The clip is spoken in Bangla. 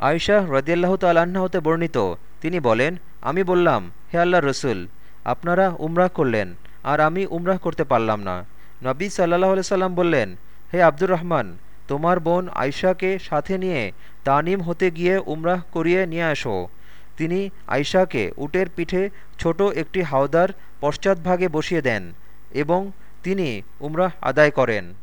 আয়শাহ রদিয়াল্লাহ তাল্লাহ্ন হতে বর্ণিত। তিনি বলেন, আমি বললাম, হে আল্লাহ রসুল, আপনারা উমরাহ করলেন, আর আমি উমরাহ করতে পারলাম না। নবী সাল্লাহ সাল্লাম বললেন, হে আব্দুর রহমান, তোমার বোন আয়শাকে সাথে নিয়ে তানিম হতে গিয়ে উমরাহ করিয়ে নিয়ে আসো। তিনি আয়শাকে উটের পিঠে ছোট একটি হাওদার পশ্চাৎভাগে বসিয়ে দেন এবং তিনি উমরাহ আদায় করেন।